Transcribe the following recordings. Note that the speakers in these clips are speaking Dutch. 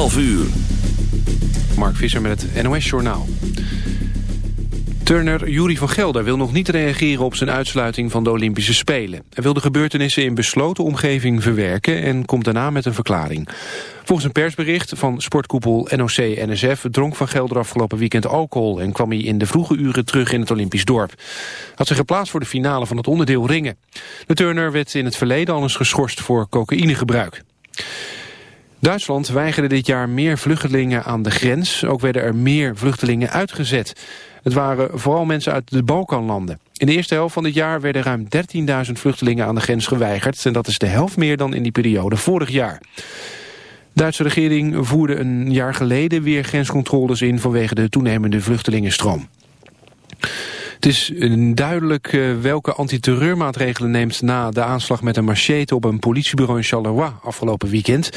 12 uur. Mark Visser met het NOS Journaal. Turner Jury van Gelder wil nog niet reageren op zijn uitsluiting van de Olympische Spelen. Hij wil de gebeurtenissen in besloten omgeving verwerken en komt daarna met een verklaring. Volgens een persbericht van sportkoepel NOC-NSF dronk van Gelder afgelopen weekend alcohol en kwam hij in de vroege uren terug in het Olympisch dorp. Had zich geplaatst voor de finale van het onderdeel ringen. De Turner werd in het verleden al eens geschorst voor cocaïnegebruik. Duitsland weigerde dit jaar meer vluchtelingen aan de grens. Ook werden er meer vluchtelingen uitgezet. Het waren vooral mensen uit de Balkanlanden. In de eerste helft van dit jaar werden ruim 13.000 vluchtelingen aan de grens geweigerd. En dat is de helft meer dan in die periode vorig jaar. De Duitse regering voerde een jaar geleden weer grenscontroles in vanwege de toenemende vluchtelingenstroom. Het is duidelijk uh, welke antiterreurmaatregelen neemt na de aanslag met een machete op een politiebureau in Charleroi afgelopen weekend.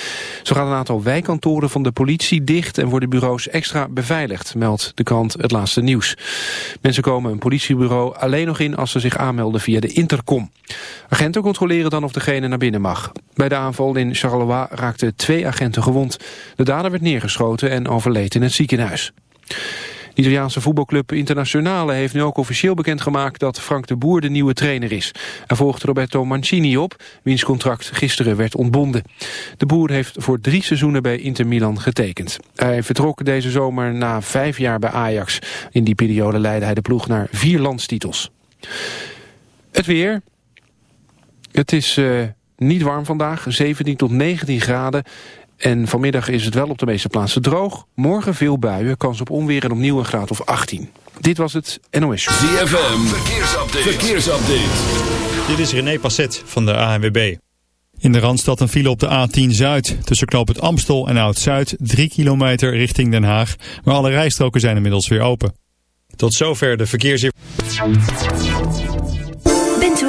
Zo gaan een aantal wijkkantoren van de politie dicht en worden bureaus extra beveiligd, meldt de krant Het Laatste Nieuws. Mensen komen een politiebureau alleen nog in als ze zich aanmelden via de intercom. Agenten controleren dan of degene naar binnen mag. Bij de aanval in Charleroi raakten twee agenten gewond. De dader werd neergeschoten en overleed in het ziekenhuis. De Italiaanse voetbalclub Internationale heeft nu ook officieel bekendgemaakt dat Frank de Boer de nieuwe trainer is. Er volgt Roberto Mancini op, wiens contract gisteren werd ontbonden. De Boer heeft voor drie seizoenen bij Inter Milan getekend. Hij vertrok deze zomer na vijf jaar bij Ajax. In die periode leidde hij de ploeg naar vier landstitels. Het weer. Het is uh, niet warm vandaag, 17 tot 19 graden. En vanmiddag is het wel op de meeste plaatsen droog. Morgen veel buien, kans op onweer en opnieuw een graad of 18. Dit was het NOS Show. ZFM, verkeersupdate. verkeersupdate. Dit is René Passet van de ANWB. In de Randstad een file op de A10 Zuid. Tussen knoop het Amstel en Oud-Zuid. 3 kilometer richting Den Haag. Maar alle rijstroken zijn inmiddels weer open. Tot zover de verkeersinformatie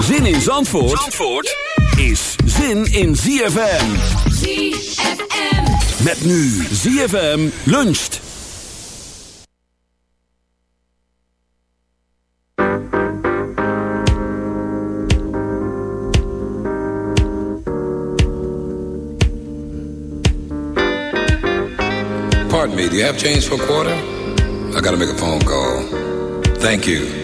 Zin in Zandvoort, Zandvoort is zin in ZFM. ZFM. Met nu ZFM luncht. Pardon me, do you have change for a quarter? I gotta make a phone call. Thank you.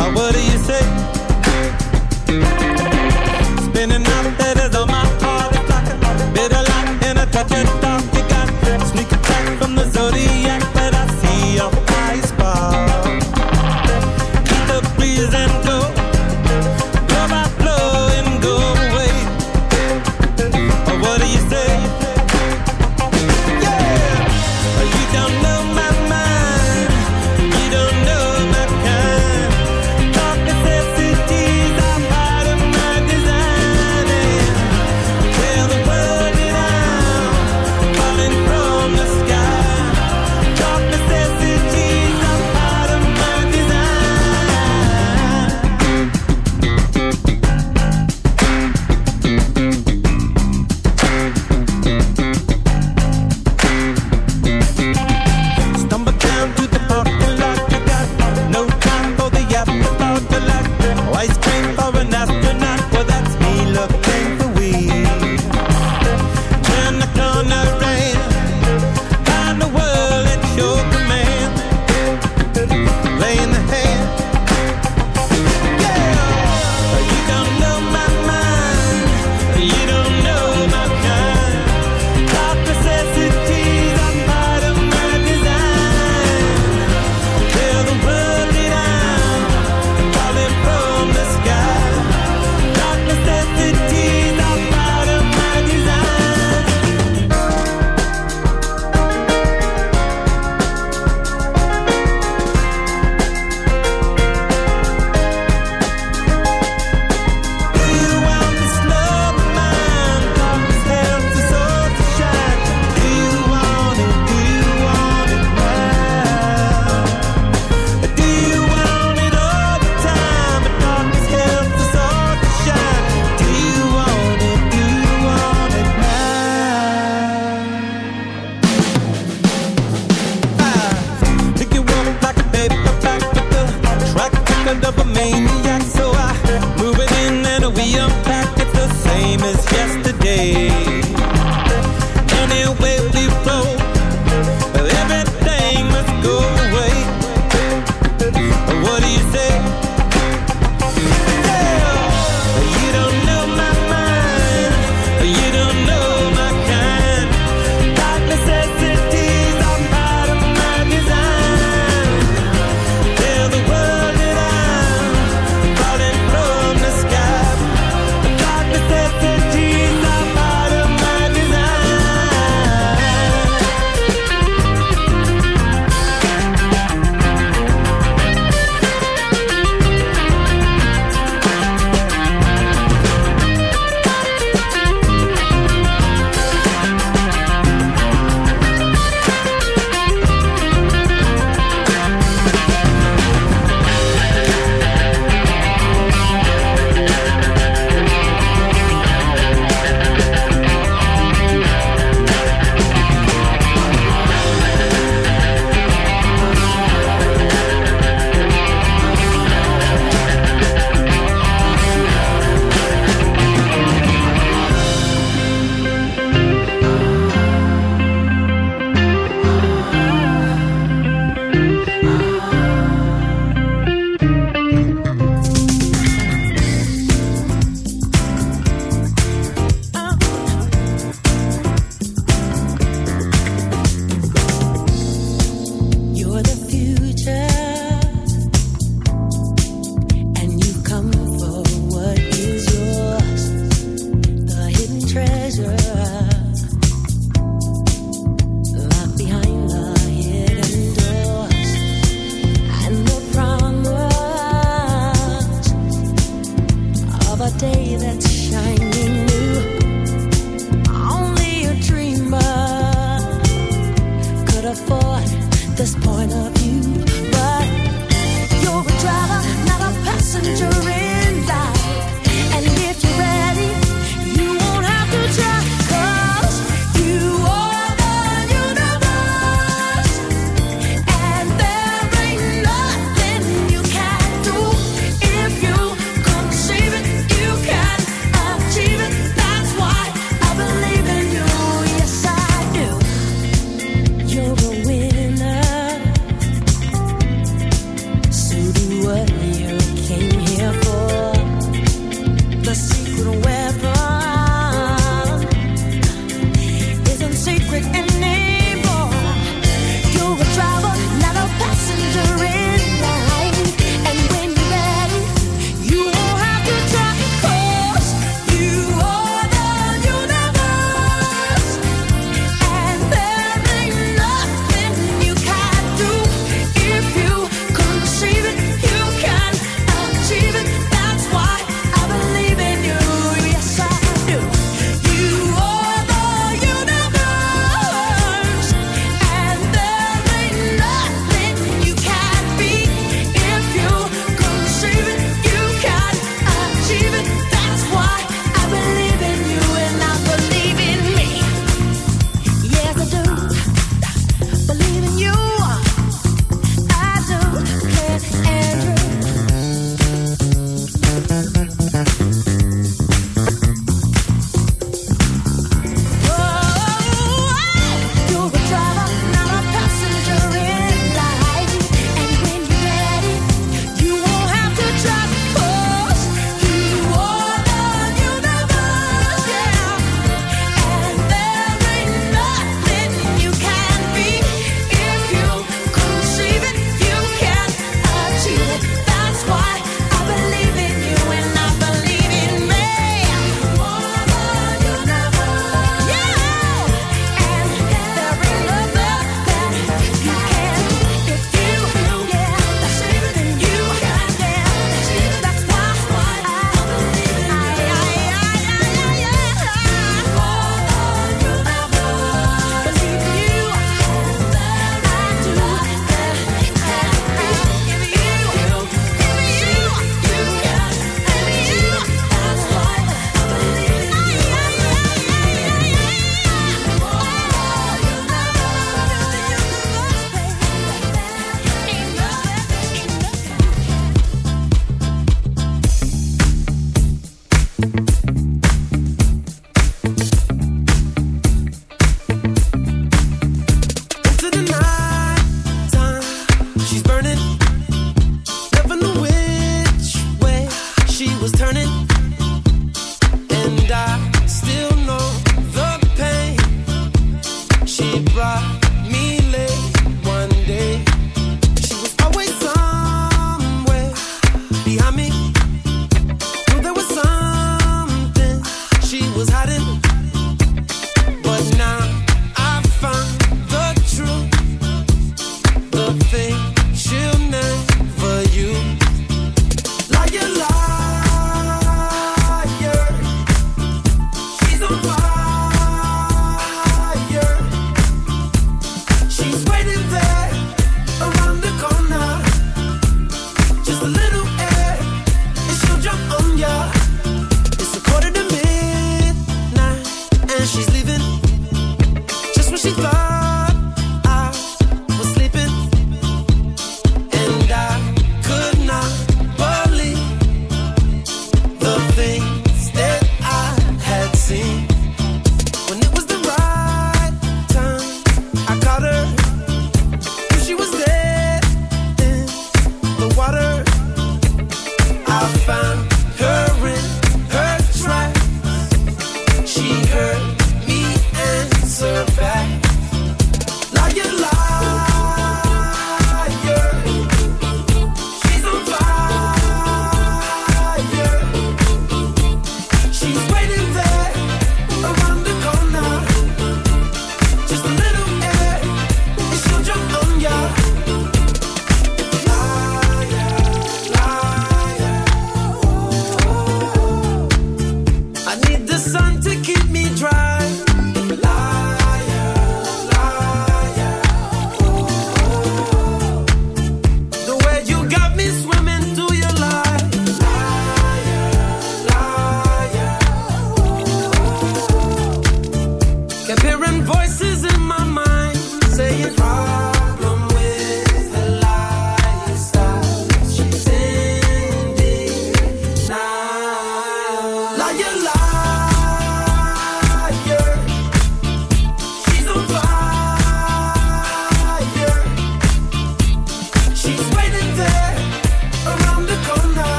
Or what do you say?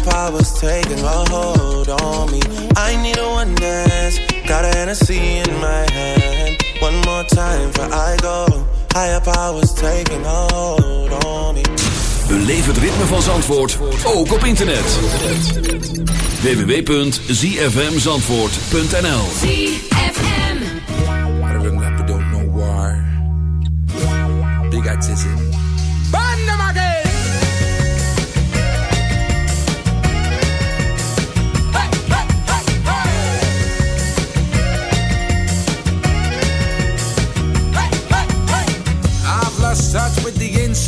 Higher powers taking a hold on me. I need a one dance, got a Hennessy in my hand. One more time before I go. Higher powers taking a hold on me. Beleef het ritme van Zandvoort, ook op internet. www.zfmzandvoort.nl I don't know why. Big artisan.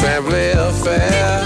Family affair.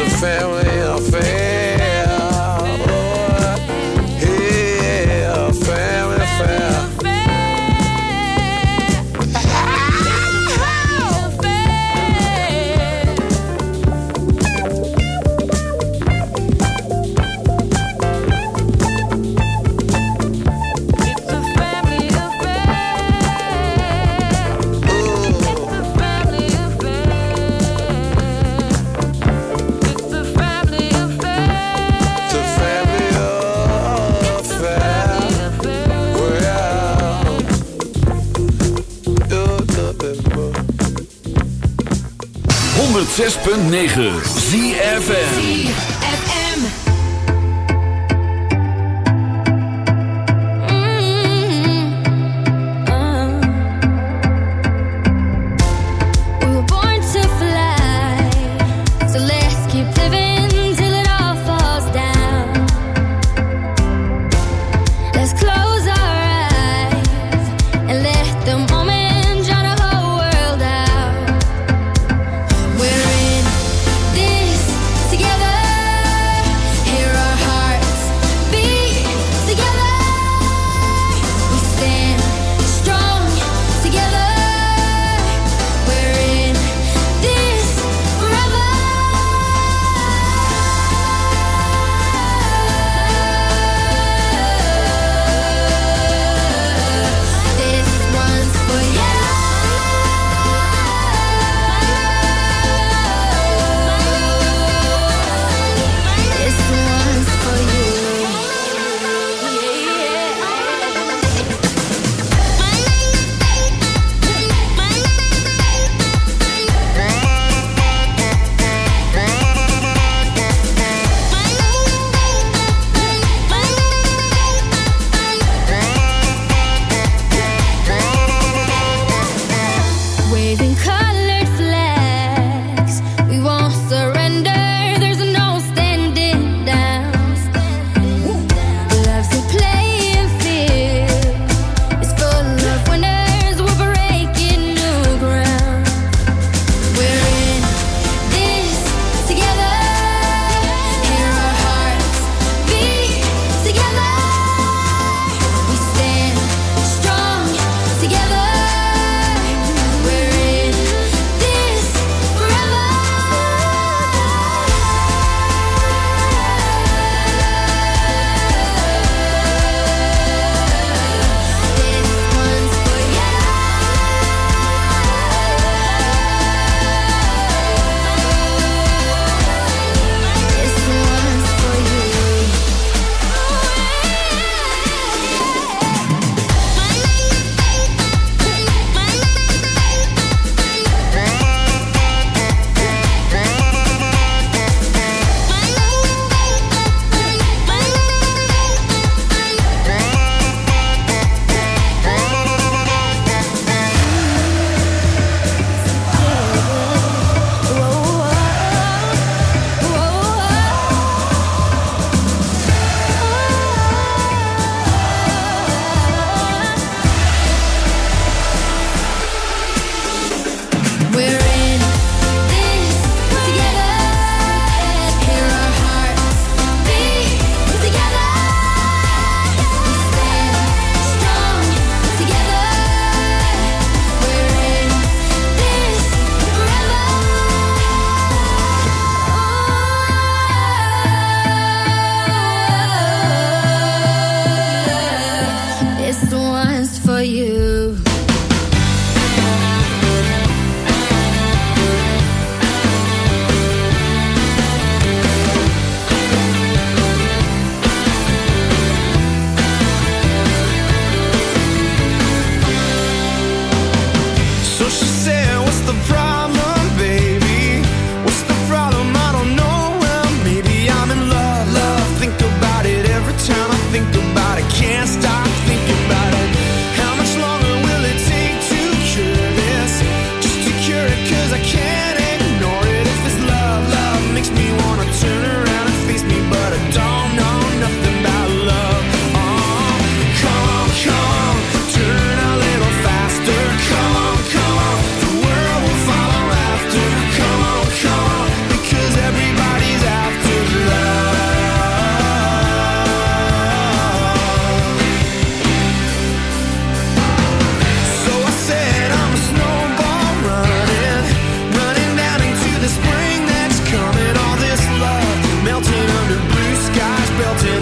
a family affair. 106.9 ZFM.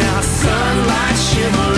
now sunlight shimmering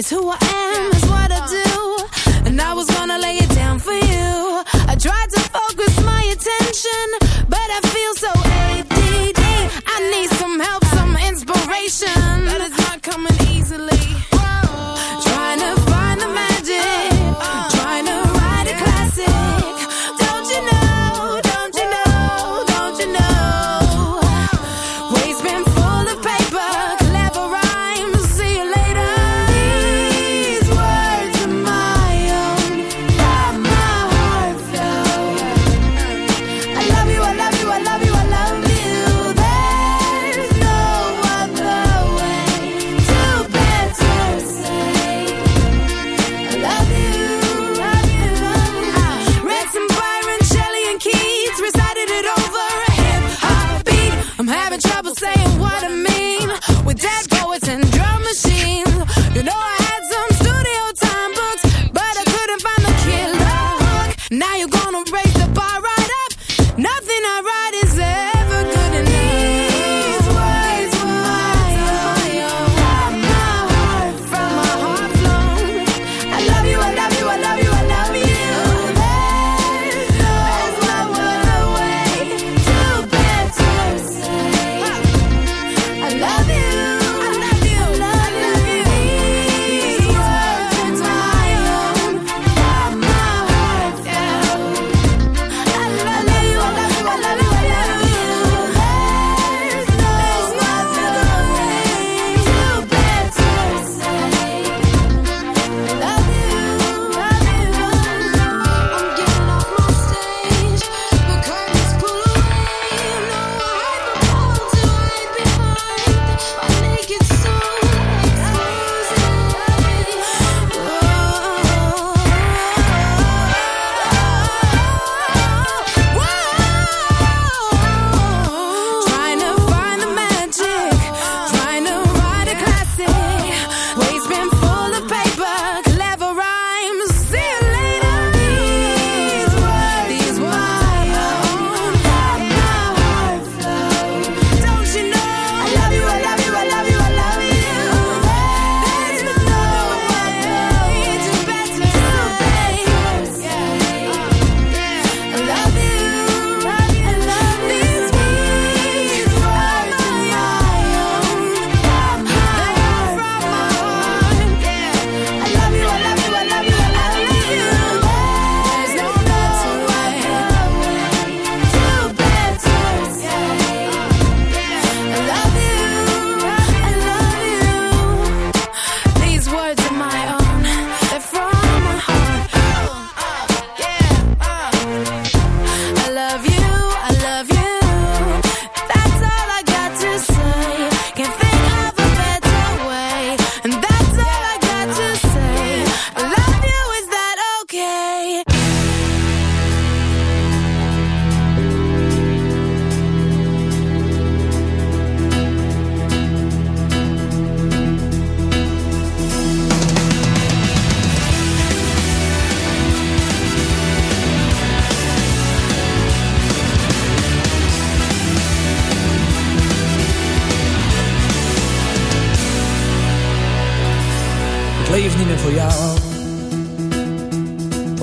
Is who I am,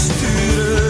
sturen.